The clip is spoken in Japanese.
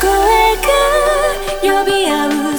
声が呼び合う